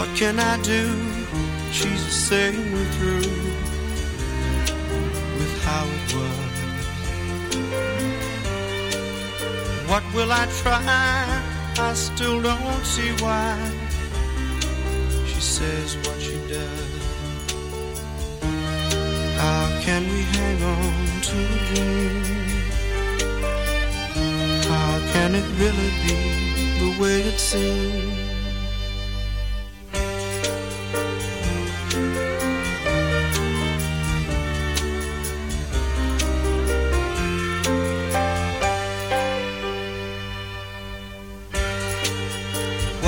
What can I do? She's saying we're through with how it was. What will I try? I still don't see why she says what she does. How can we hang on to a dream? How can it really be the way it seems?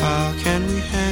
How can we hang